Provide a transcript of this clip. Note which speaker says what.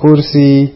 Speaker 1: kursi